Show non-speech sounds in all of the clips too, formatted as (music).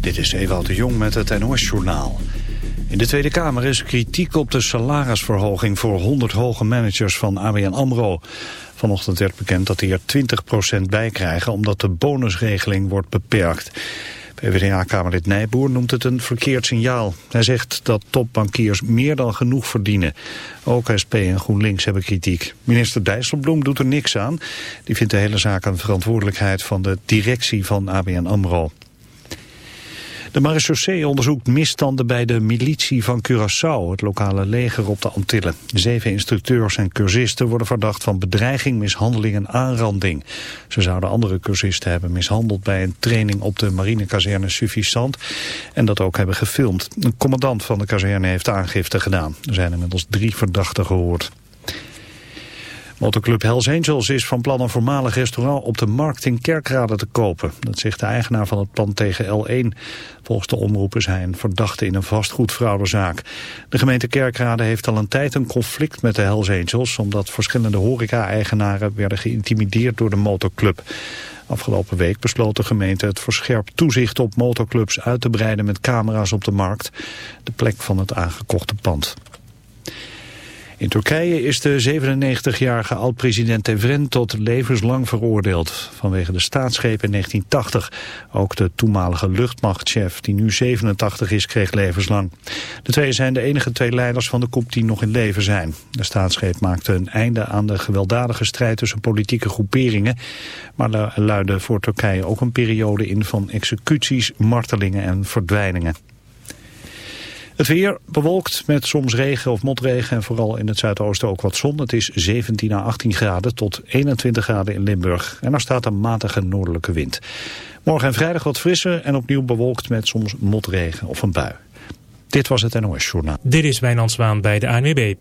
Dit is Ewout de Jong met het NOS-journaal. In de Tweede Kamer is kritiek op de salarisverhoging voor 100 hoge managers van ABN AMRO. Vanochtend werd bekend dat die er 20% bij krijgen omdat de bonusregeling wordt beperkt. PvdA-kamerlid Nijboer noemt het een verkeerd signaal. Hij zegt dat topbankiers meer dan genoeg verdienen. Ook SP en GroenLinks hebben kritiek. Minister Dijsselbloem doet er niks aan. Die vindt de hele zaak een verantwoordelijkheid van de directie van ABN AMRO. De marechaussee onderzoekt misstanden bij de militie van Curaçao, het lokale leger op de Antillen. Zeven instructeurs en cursisten worden verdacht van bedreiging, mishandeling en aanranding. Ze zouden andere cursisten hebben mishandeld bij een training op de marinekazerne Suffisant en dat ook hebben gefilmd. Een commandant van de kazerne heeft aangifte gedaan. Er zijn inmiddels drie verdachten gehoord. Motoclub Hells Angels is van plan een voormalig restaurant op de markt in Kerkrade te kopen. Dat zegt de eigenaar van het plan tegen L1. Volgens de omroep is hij een verdachte in een vastgoedfraudezaak. De gemeente Kerkrade heeft al een tijd een conflict met de Hells Angels... omdat verschillende horeca-eigenaren werden geïntimideerd door de motoclub. Afgelopen week besloot de gemeente het verscherpt toezicht op motoclubs uit te breiden met camera's op de markt. De plek van het aangekochte pand. In Turkije is de 97-jarige oud-president Evren tot levenslang veroordeeld. Vanwege de staatsgreep in 1980. Ook de toenmalige luchtmachtchef, die nu 87 is, kreeg levenslang. De twee zijn de enige twee leiders van de koep die nog in leven zijn. De staatsgreep maakte een einde aan de gewelddadige strijd tussen politieke groeperingen. Maar luidde voor Turkije ook een periode in van executies, martelingen en verdwijningen. Het weer bewolkt met soms regen of motregen en vooral in het zuidoosten ook wat zon. Het is 17 à 18 graden tot 21 graden in Limburg. En er staat een matige noordelijke wind. Morgen en vrijdag wat frisser en opnieuw bewolkt met soms motregen of een bui. Dit was het NOS Journaal. Dit is Wijnand Zwaan bij de ANWB.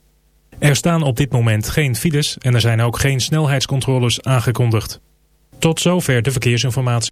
Er staan op dit moment geen files en er zijn ook geen snelheidscontroles aangekondigd. Tot zover de verkeersinformatie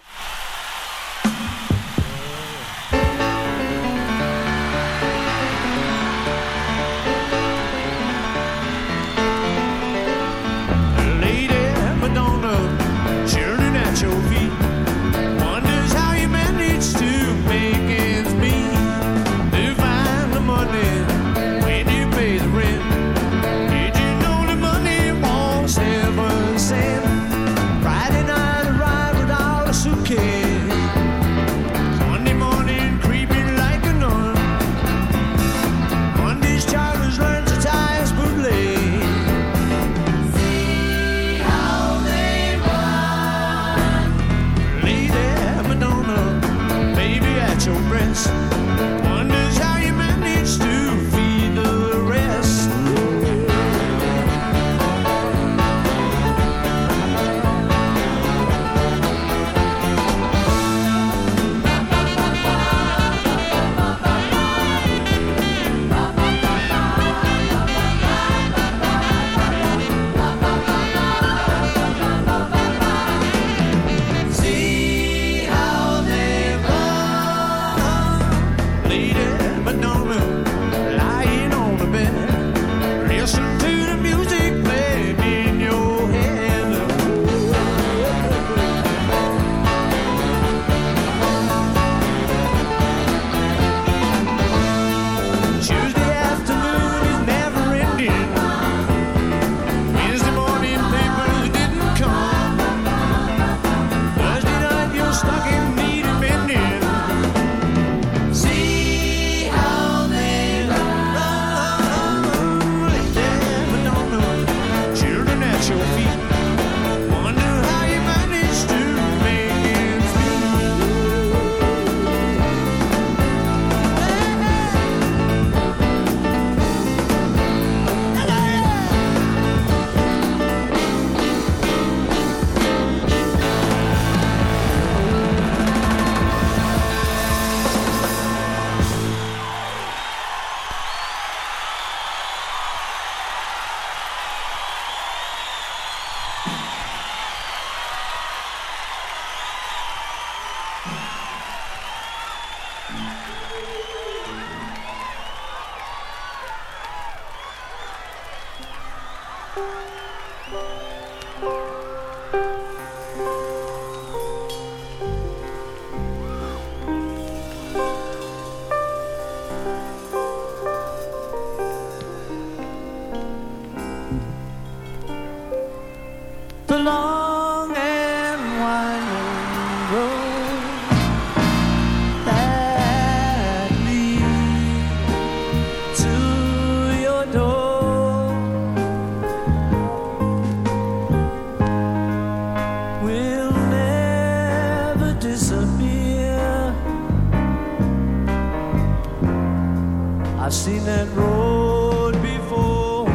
Seen that road before.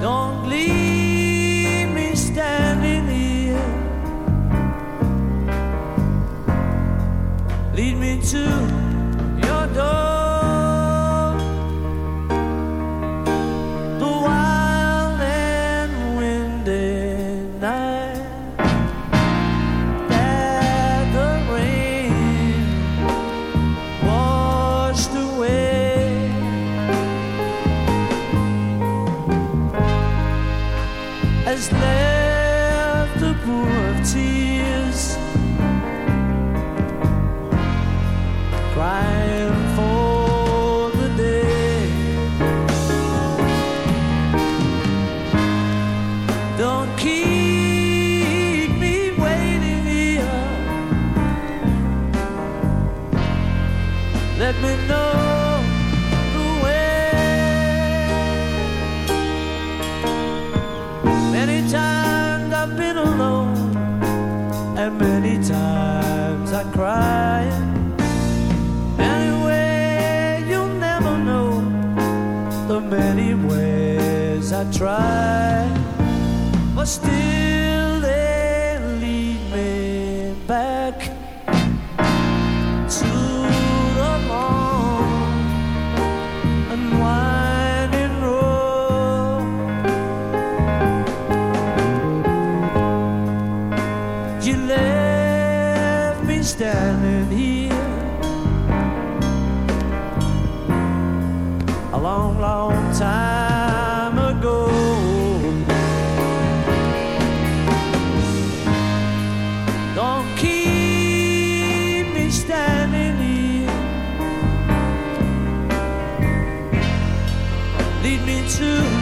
Don't leave me standing here. Lead me to still to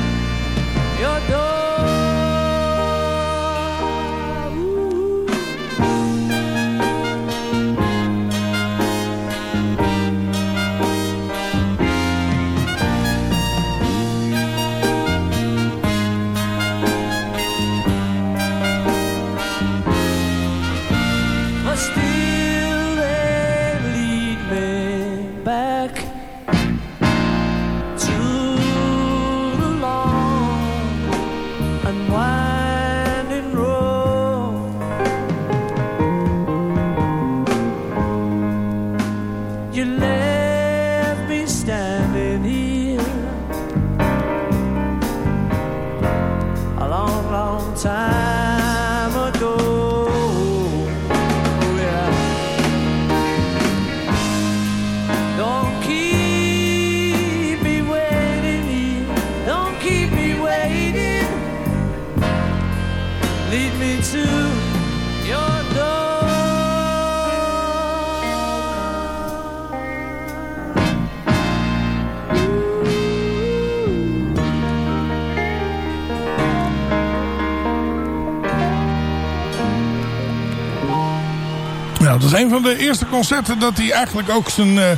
de eerste concerten dat hij eigenlijk ook zijn eh,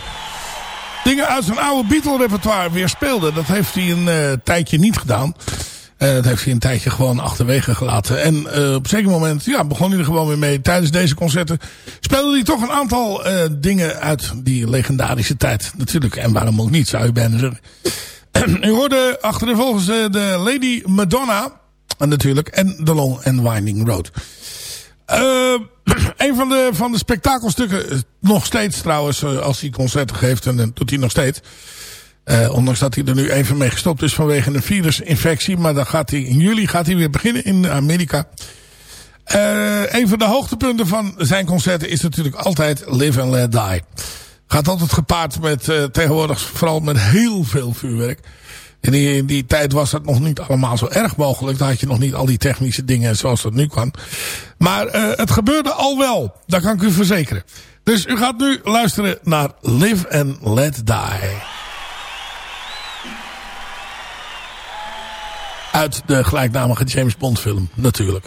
dingen uit zijn oude Beatle-repertoire weer speelde. Dat heeft hij een eh, tijdje niet gedaan. Eh, dat heeft hij een tijdje gewoon achterwege gelaten. En eh, op een zeker moment ja, begon hij er gewoon weer mee. Tijdens deze concerten speelde hij toch een aantal eh, dingen uit die legendarische tijd. Natuurlijk, en waarom ook niet, zou je bijna zeggen. (clears throat) U hoorde achter de volgens eh, de Lady Madonna. Natuurlijk, en The Long and Winding Road. Eh, (clears throat) een van de, van de spektakelstukken, eh, nog steeds trouwens, eh, als hij concerten geeft, en dat doet hij nog steeds. Eh, ondanks dat hij er nu even mee gestopt is vanwege een virusinfectie. Maar dan gaat hij, in juli gaat hij weer beginnen in Amerika. Eh, een van de hoogtepunten van zijn concerten is natuurlijk altijd Live and Let Die. Gaat altijd gepaard met, eh, tegenwoordig vooral met heel veel vuurwerk. In die, in die tijd was dat nog niet allemaal zo erg mogelijk. Dan had je nog niet al die technische dingen zoals dat nu kan. Maar uh, het gebeurde al wel. Dat kan ik u verzekeren. Dus u gaat nu luisteren naar Live and Let Die. Uit de gelijknamige James Bond film, natuurlijk.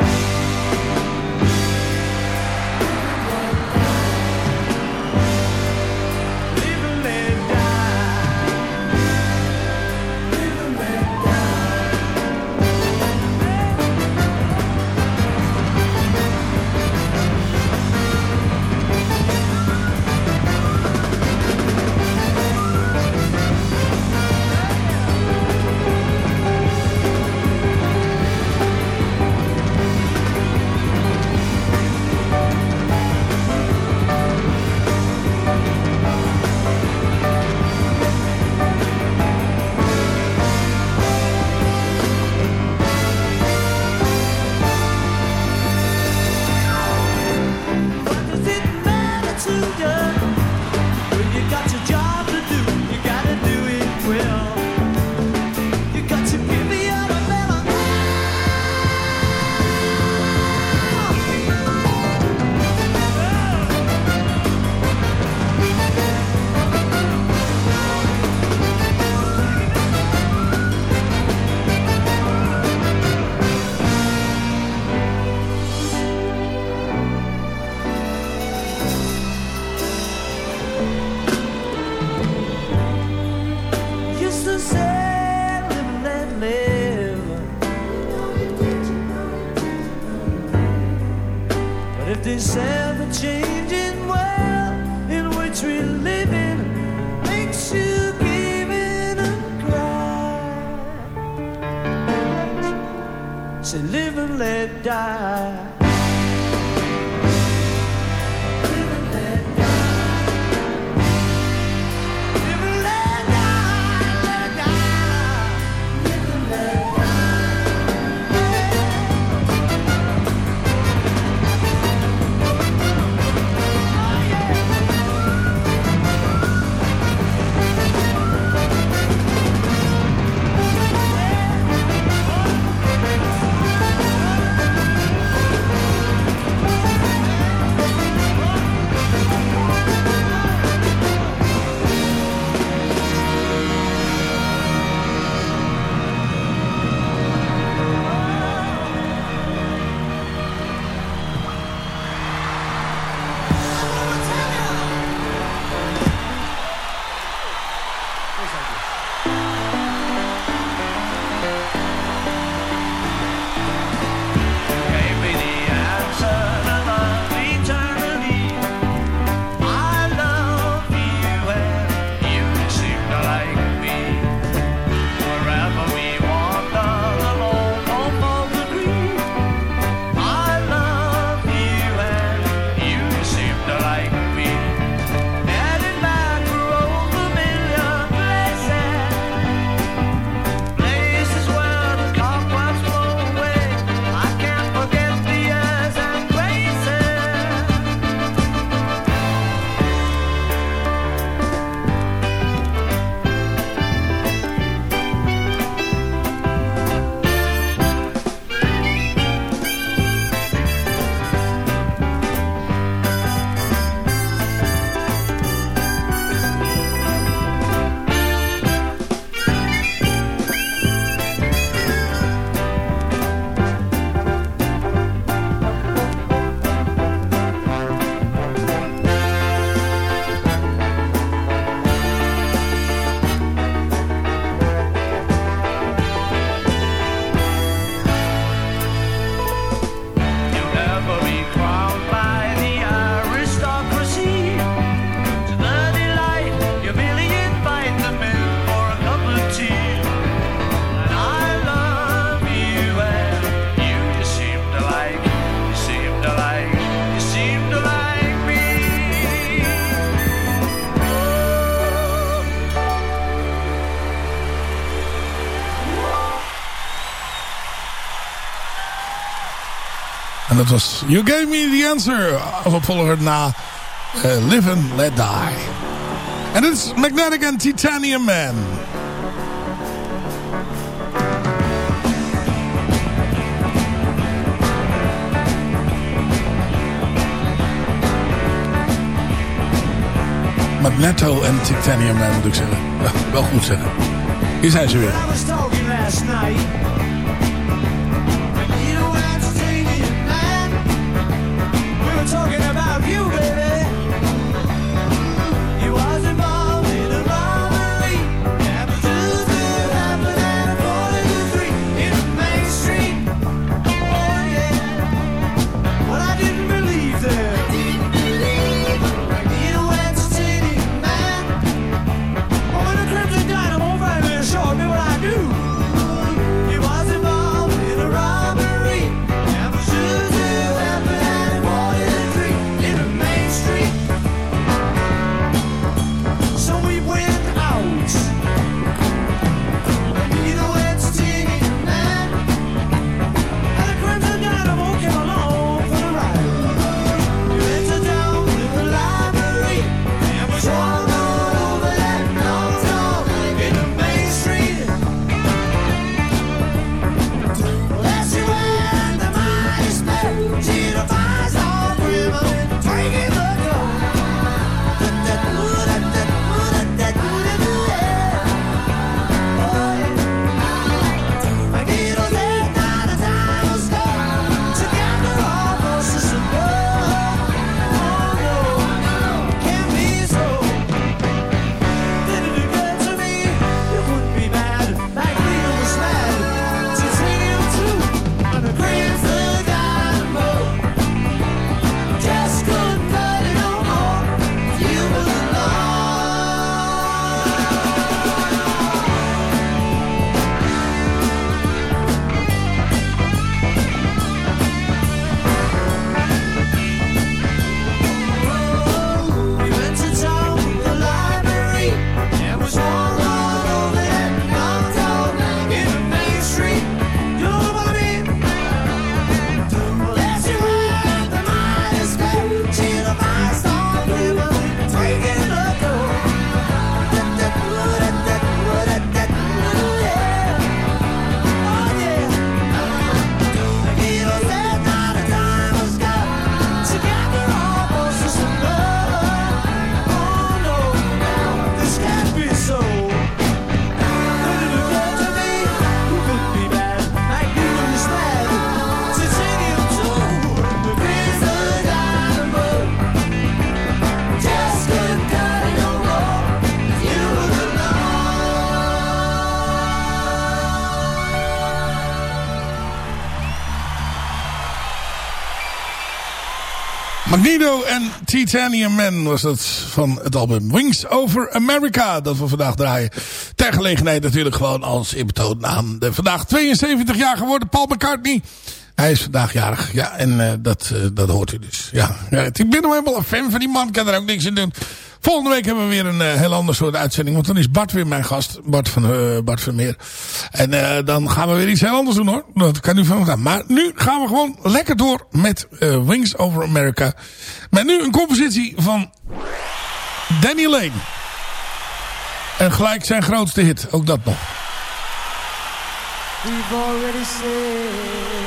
dat was You Gave Me The Answer. Als opvolger na uh, Live and Let Die. En dit is Magnetic and Titanium Man. Magneto en Titanium Man moet ik zeggen. Wel goed zeggen. Hier zijn ze weer. you, baby. Nido en Titanium Man was dat van het album Wings Over America. Dat we vandaag draaien. Ter gelegenheid natuurlijk gewoon als inbetoon aan de vandaag 72 jaar geworden Paul McCartney. Hij is vandaag jarig. Ja, en eh, dat, eh, dat hoort u dus. Ja. ja, ik ben nog helemaal een fan van die man. Kan er ook niks in doen. Volgende week hebben we weer een eh, heel ander soort uitzending. Want dan is Bart weer mijn gast. Bart van, uh, Bart Meer, En eh, dan gaan we weer iets heel anders doen hoor. Dat kan nu van gaan. Maar nu gaan we gewoon lekker door met Wings Over America. Met nu een compositie van Danny Lane. En gelijk zijn grootste hit. Ook dat nog. We've already said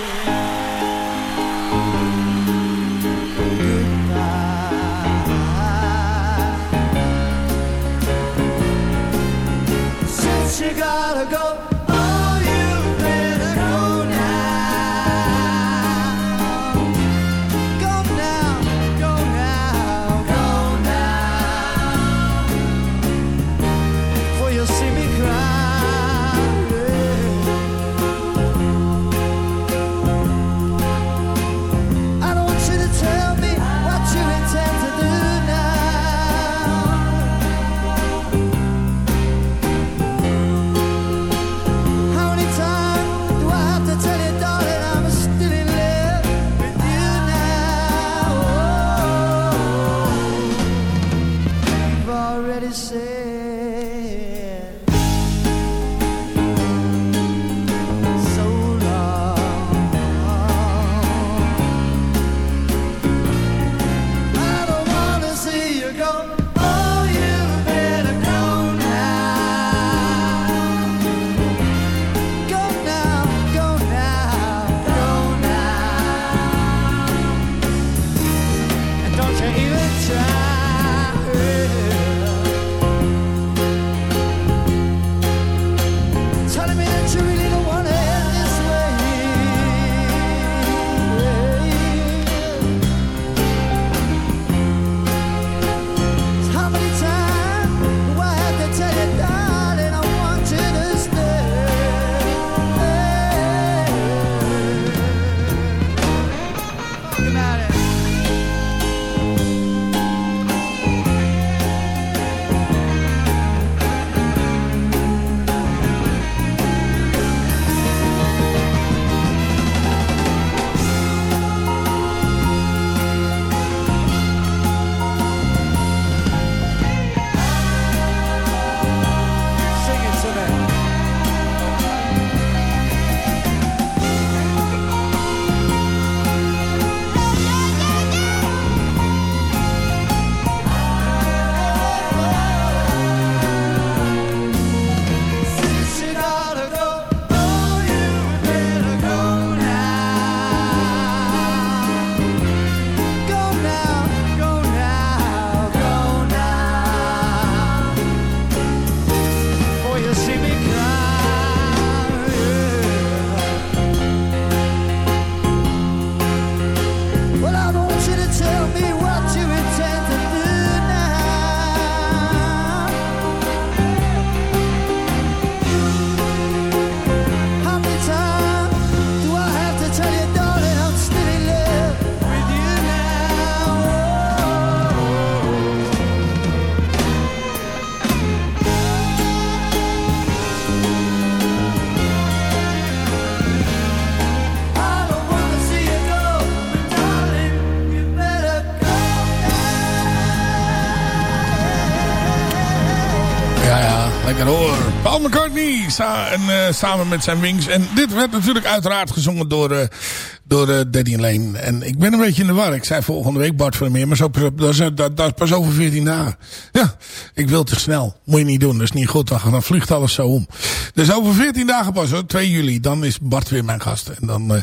you gotta go. time Paul McCartney sa en, uh, samen met zijn Wings. En dit werd natuurlijk uiteraard gezongen door, uh, door uh, Daddy Lane. En ik ben een beetje in de war. Ik zei volgende week Bart Vermeer. Maar zo, dat, is, dat, dat pas over 14 dagen. Ja, ik wil te snel. Moet je niet doen. Dat is niet goed. Dan, dan vliegt alles zo om. Dus over 14 dagen pas hoor. 2 juli. Dan is Bart weer mijn gast. En dan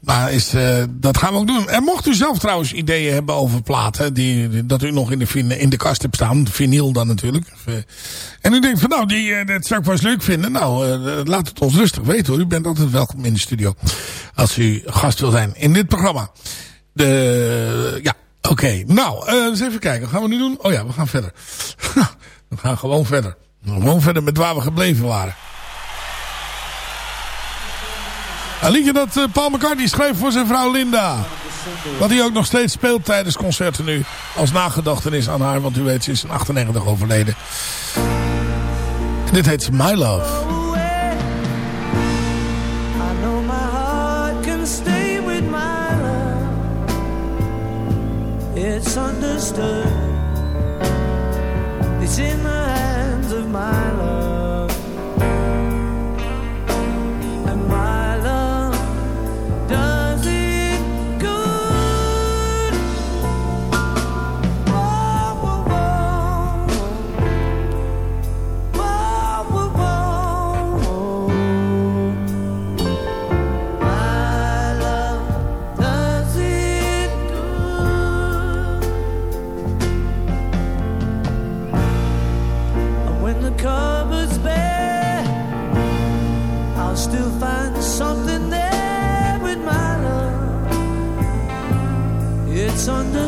maar is, dat gaan we ook doen. En mocht u zelf trouwens ideeën hebben over platen. Die, dat u nog in de, in de kast hebt staan. Vinyl dan natuurlijk. En u denkt van nou, die, dat zou ik wel eens leuk vinden. Nou, laat het ons rustig weten hoor. U bent altijd welkom in de studio. Als u gast wil zijn in dit programma. De, ja, oké. Nou, eens even kijken. Gaan we nu doen? Oh ja, we gaan verder. (laughs) we gaan gewoon verder. Gewoon verder met waar we gebleven waren. Een liedje dat uh, Paul McCartney schreef voor zijn vrouw Linda. Wat hij ook nog steeds speelt tijdens concerten nu. Als nagedachtenis aan haar. Want u weet, ze is in 98 overleden. En dit heet My Love. It's understood It's in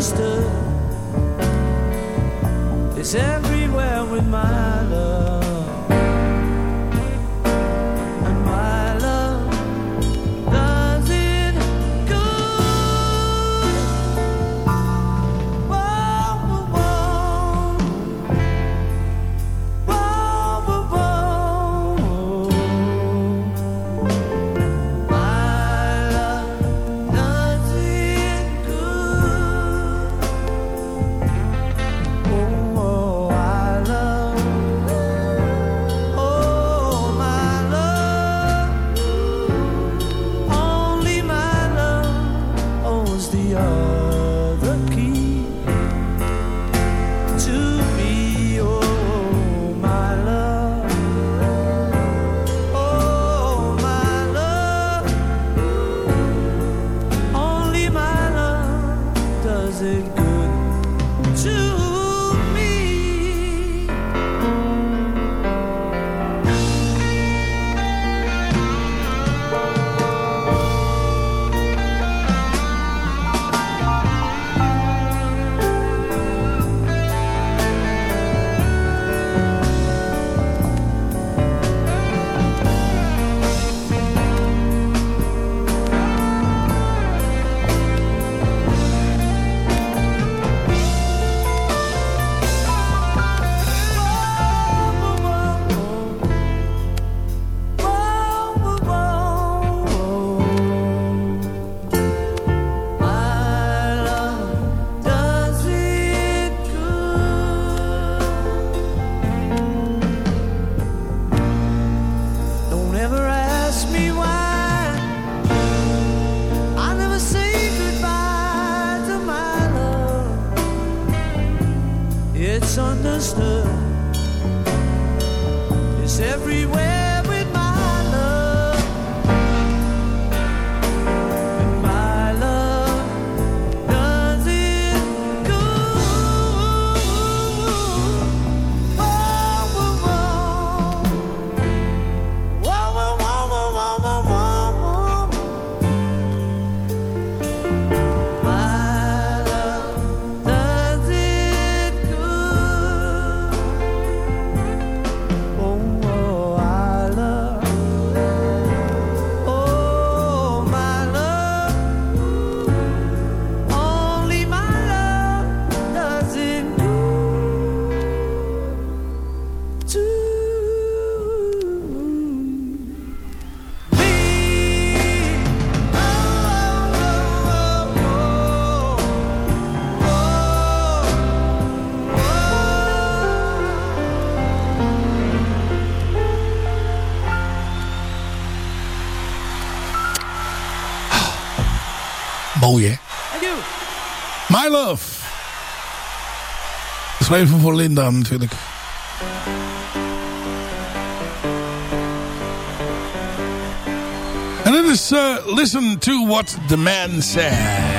understood. It's Mooi, hè? My Love. Geschreven voor Linda natuurlijk. En dit is uh, Listen to What the Man Said.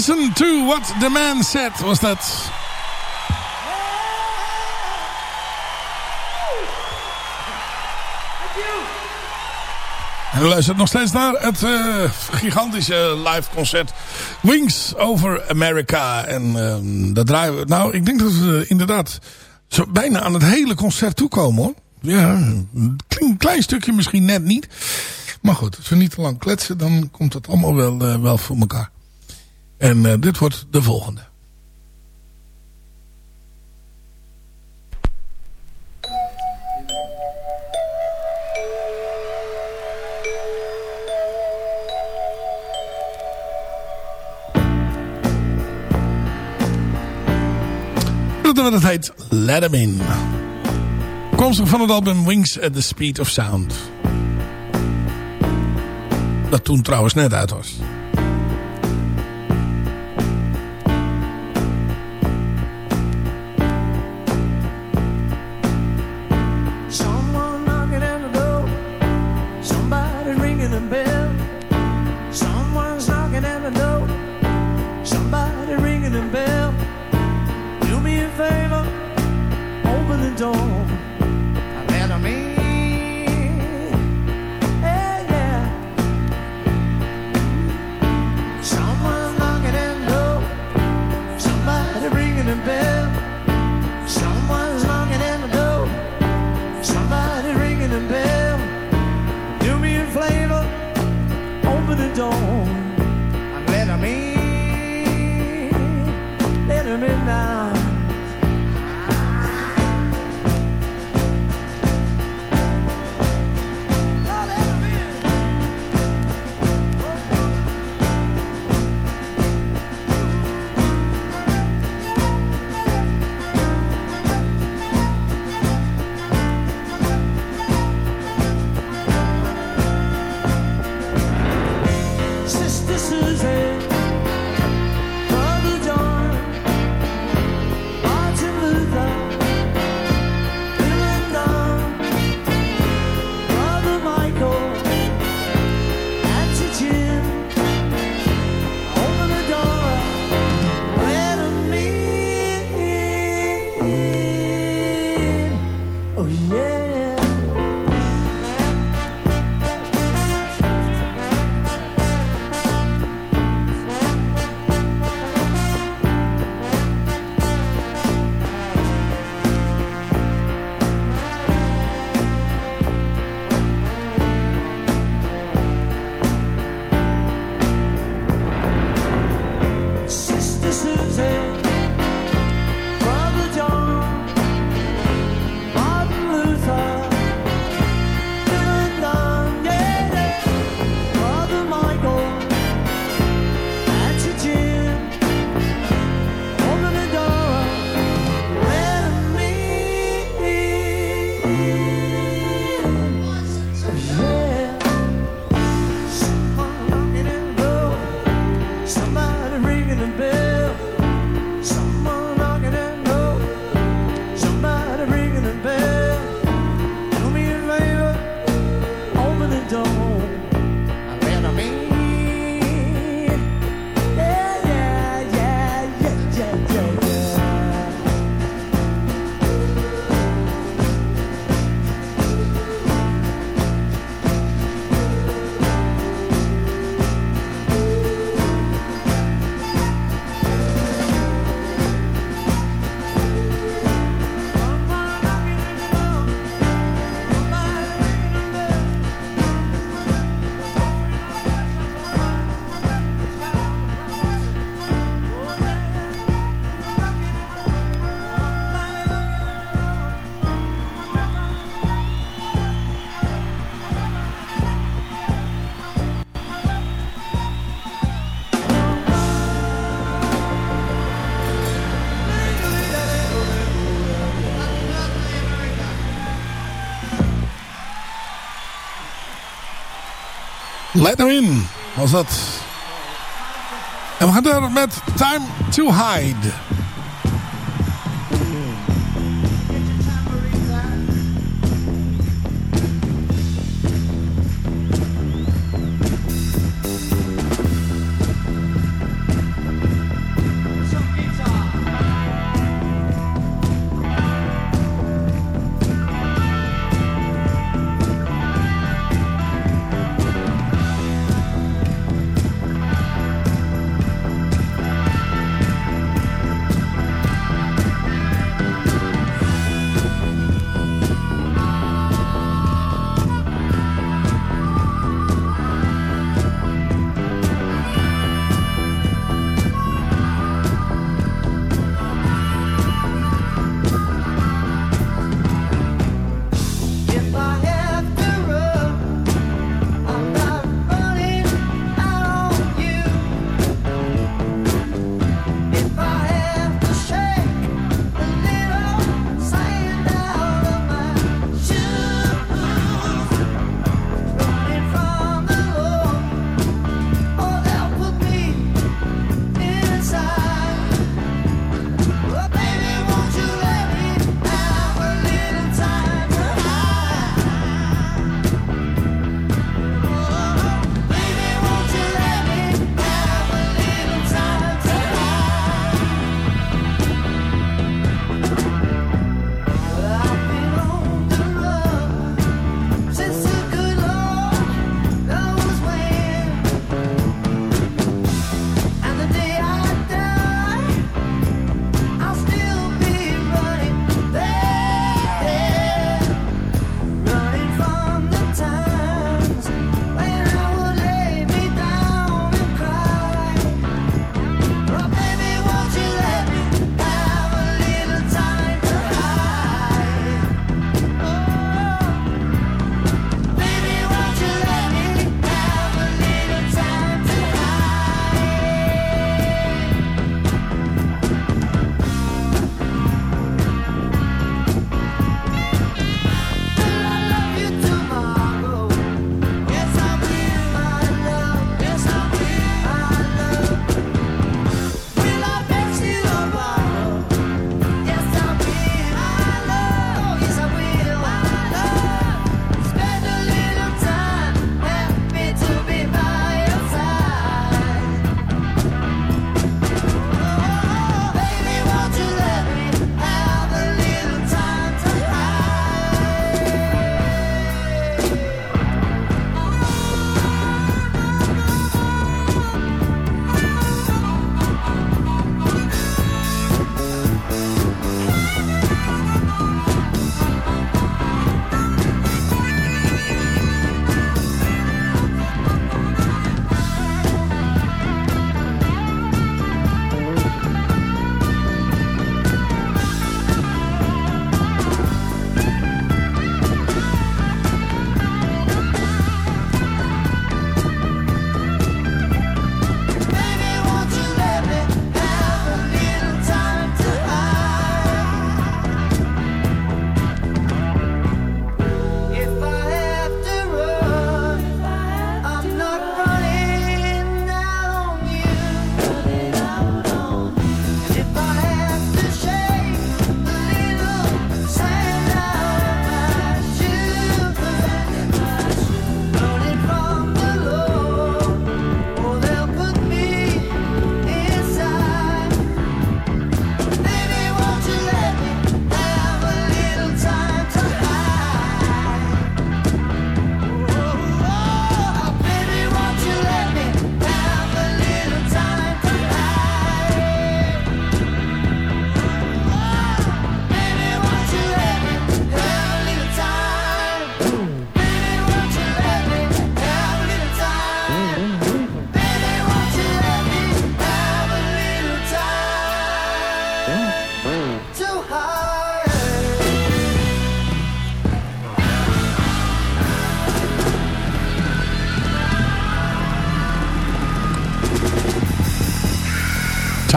Listen to what the man said was dat. En u luisteren nog steeds naar het eh, gigantische live concert Wings Over America. En ehm, uh, dat draaien we... Nou, ik denk dat we inderdaad zo bijna aan het hele concert toekomen hoor. Ja, een klein stukje misschien net niet. Maar goed, als we niet te lang kletsen, dan komt dat allemaal wel, eh, wel voor elkaar. En eh, dit wordt de volgende. En dat heet Let Em In. Komstig van het album Wings at the Speed of Sound. Dat toen trouwens net uit was. Let Them in was dat. En we gaan door met Time to Hide.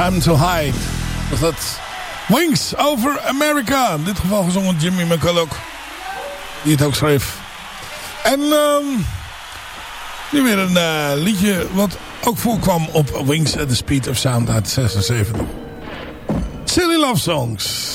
I'm Too High. Was dat Wings Over America. In dit geval gezongen Jimmy McCulloch. Die het ook schreef. En um, nu weer een eh, liedje wat ook voorkwam op Wings at the Speed of Sound uit 76. Silly Love Songs.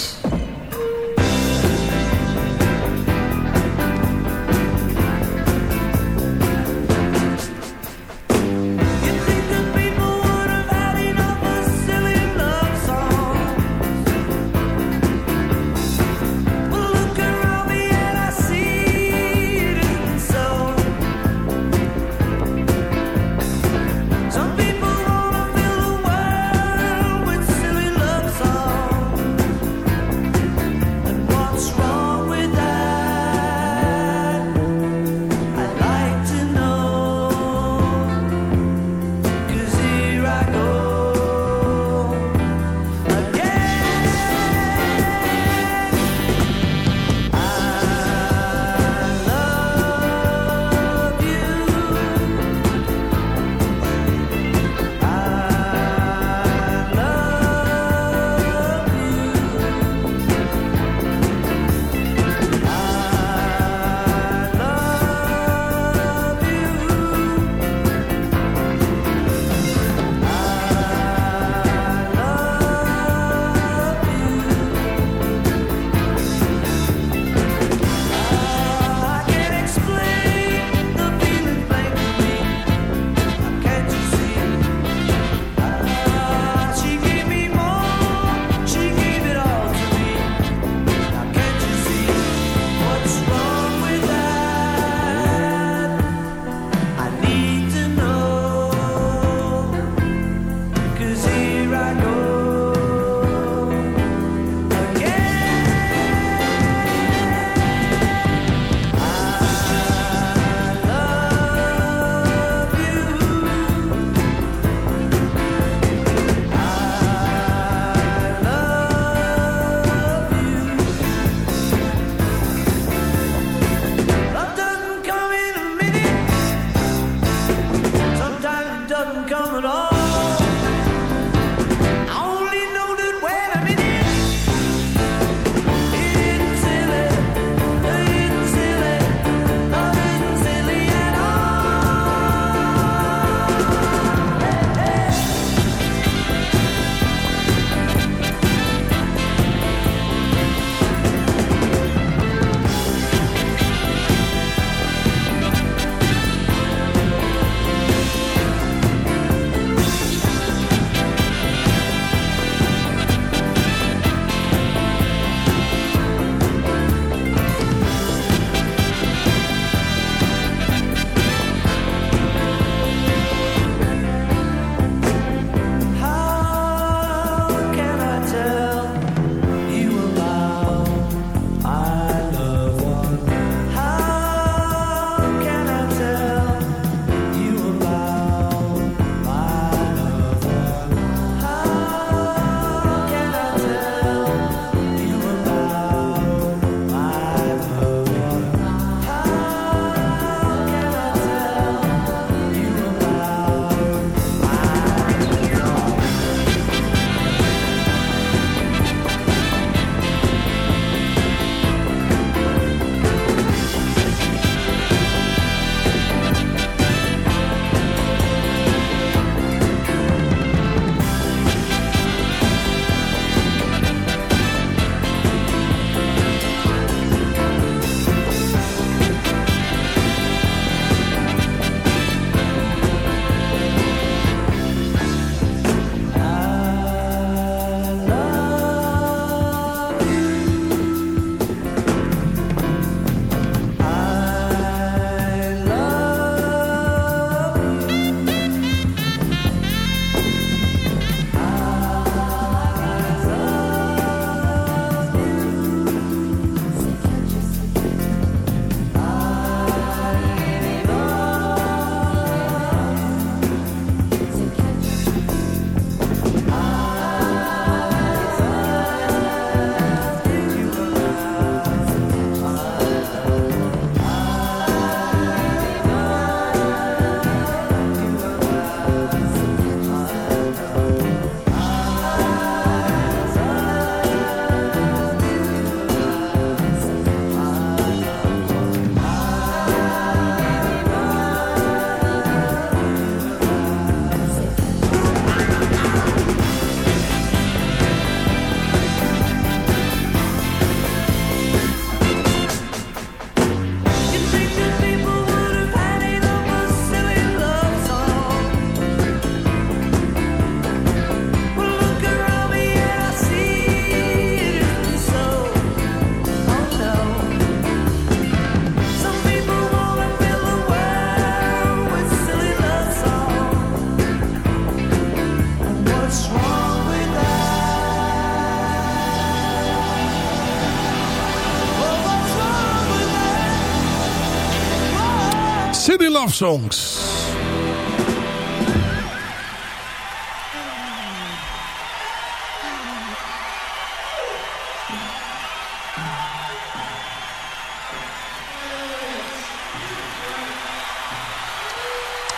Songs.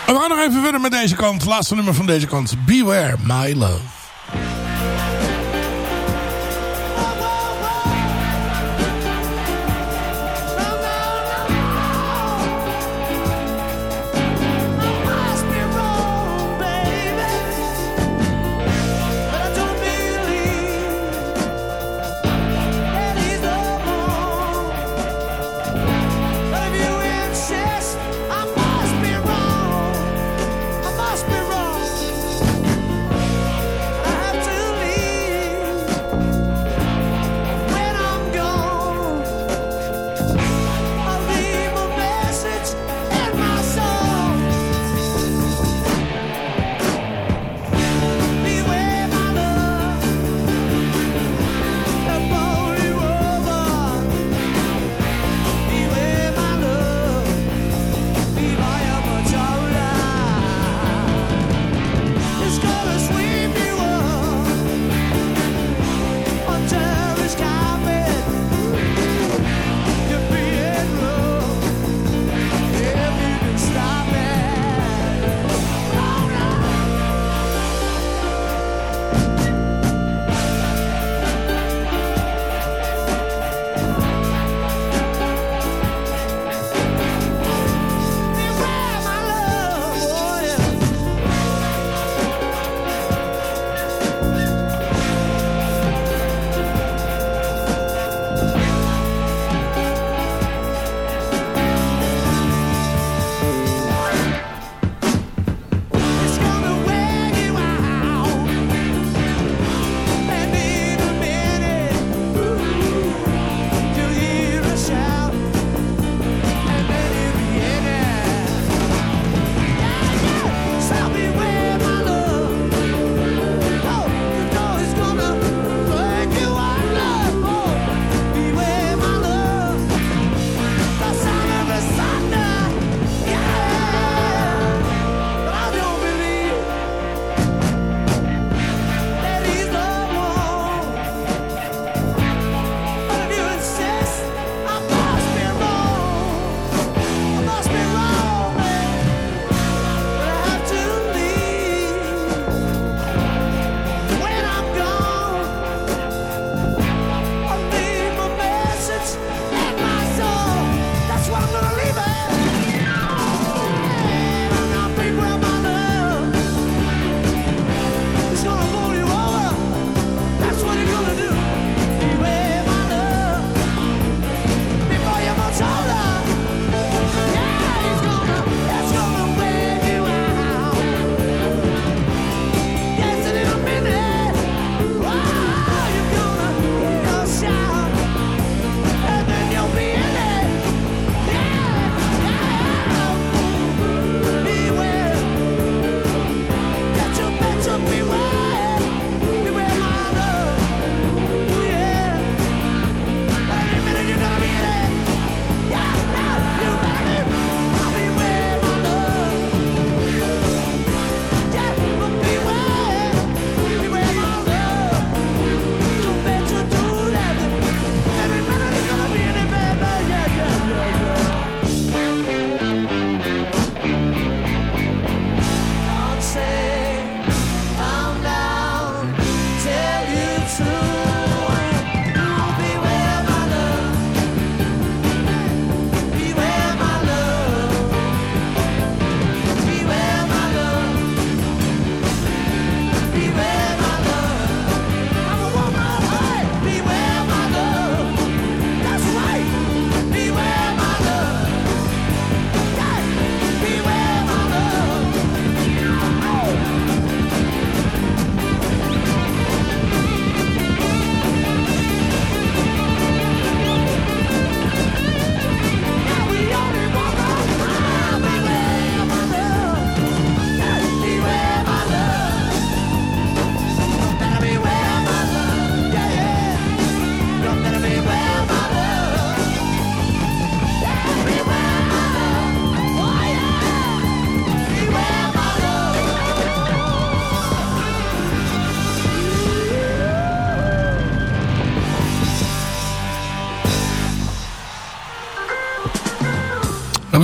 We gaan nog even verder met deze kant. Laatste nummer van deze kant. Beware My Love.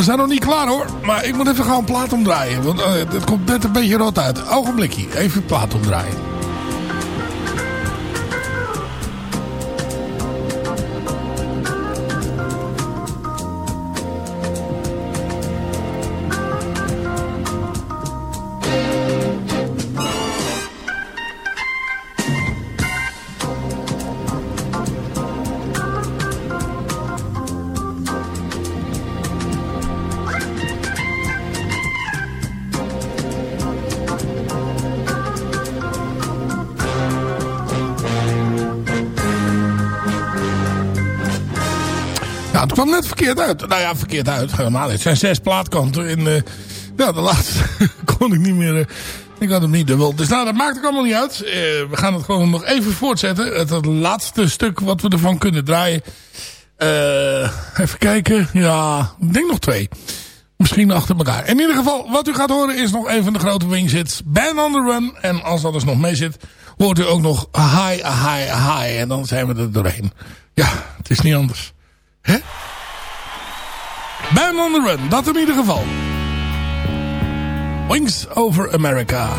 Zijn nog niet klaar hoor. Maar ik moet even een plaat omdraaien. Want eh, het komt net een beetje rot uit. Ogenblikje. Even plaat omdraaien. Het kwam net verkeerd uit. Nou ja, verkeerd uit. Helemaal. Het zijn zes plaatkanten. En eh, ja, de laatste (laughs) kon ik niet meer... eh, ik had hem niet dubbel. Dus nou, dat maakt ook allemaal niet uit. Eh, we gaan het gewoon nog even voortzetten. Het, laatste stuk wat we ervan kunnen draaien. Even kijken. Ja, ik denk nog twee. Misschien achter elkaar. In ieder geval, wat u gaat horen is nog een van de grote wingzits. Band on the Run. En als dat dus nog mee zit, hoort u ook nog High, High, High. En dan zijn we er doorheen. Ja, het is niet anders. Hè? On the Run, dat in ieder geval. Wings over America.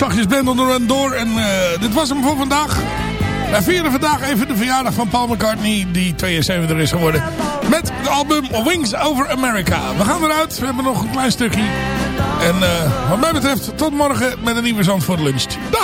Nog zachtjes door. En eh, dit was hem voor vandaag. Wij vieren vandaag even de verjaardag van Paul McCartney, die 72 is geworden. Met het album Wings Over America. We gaan eruit, we hebben nog een klein stukje. En eh, wat mij betreft, tot morgen met een nieuwe Zand voor de lunch. Dag!